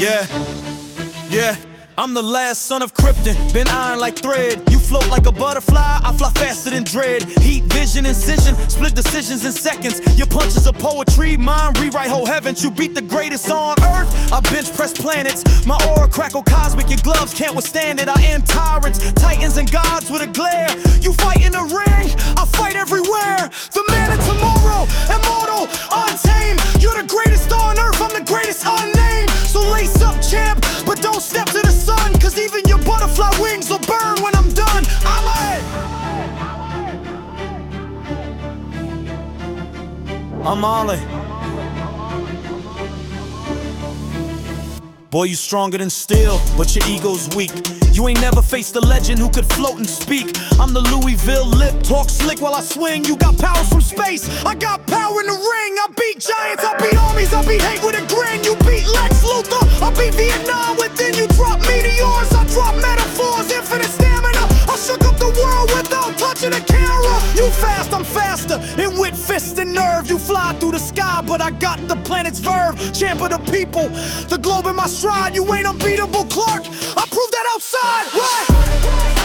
Yeah, yeah. I'm the last son of Krypton, been iron like thread. You float like a butterfly, I fly faster than dread. Heat, vision, incision, split decisions in seconds. Your punches are poetry, mine rewrite whole heavens. You beat the greatest on earth, I bench press planets. My aura crackle cosmic, your gloves can't withstand it. I am tyrants, titans, and gods with a glare. You fight it. I'm Ali. Boy, you stronger than steel, but your ego's weak. You ain't never faced a legend who could float and speak. I'm the Louisville lip, talk slick while I swing. You got powers from space, I got power in the ring. I beat giants, I beat armies, I beat hate with a grin. You beat Lex Luthor, I beat Vietnam within. You drop meteors, I drop metaphors, infinite stamina. I shook up the world without touching a camera. You fast, I'm faster. And you fly through the sky, but I got the planet's verve. Champ of the people, the globe in my stride. You ain't unbeatable, Clark. I proved that outside. What?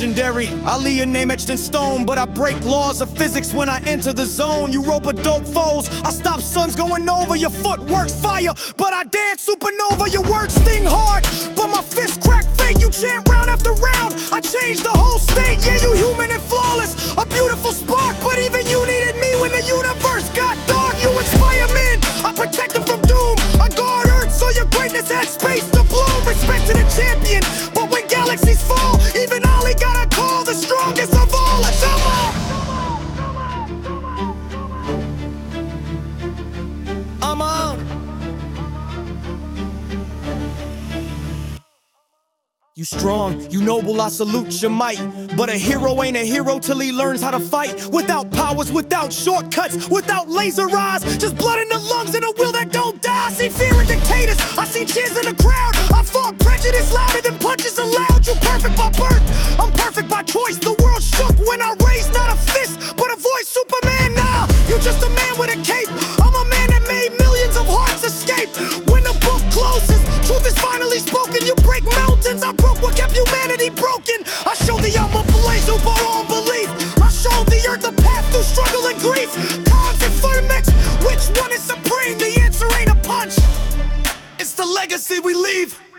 Legendary. I leave your name etched in stone, but I break laws of physics when I enter the zone. You rope a dope foes. I stop suns going over. Your footwork's fire, but I dance supernova. Your words sting hard, but my fists crack fake. You chant round after round. I change the whole state. Yeah, you human and flawless. A beautiful spark, but even you needed me when the universe got dark. You inspire men. I protect them from doom. I guard Earth so your greatness had space to bloom. Respect to the champion, all. It's I'm on. You strong, you noble, I salute your might. But a hero ain't a hero till he learns how to fight. Without powers, without shortcuts, without laser eyes. Just blood in the lungs and a will that don't die. I see fear in dictators, I see cheers in the crowd. I fought prejudice louder than punches allowed. You perfect by birth, I'm perfect by choice. You break mountains, I broke what kept humanity broken. I show the I'm a blaze who on belief. I show the earth a path through struggle and grief. Cons and ferments, which one is supreme? The answer ain't a punch. It's the legacy we leave.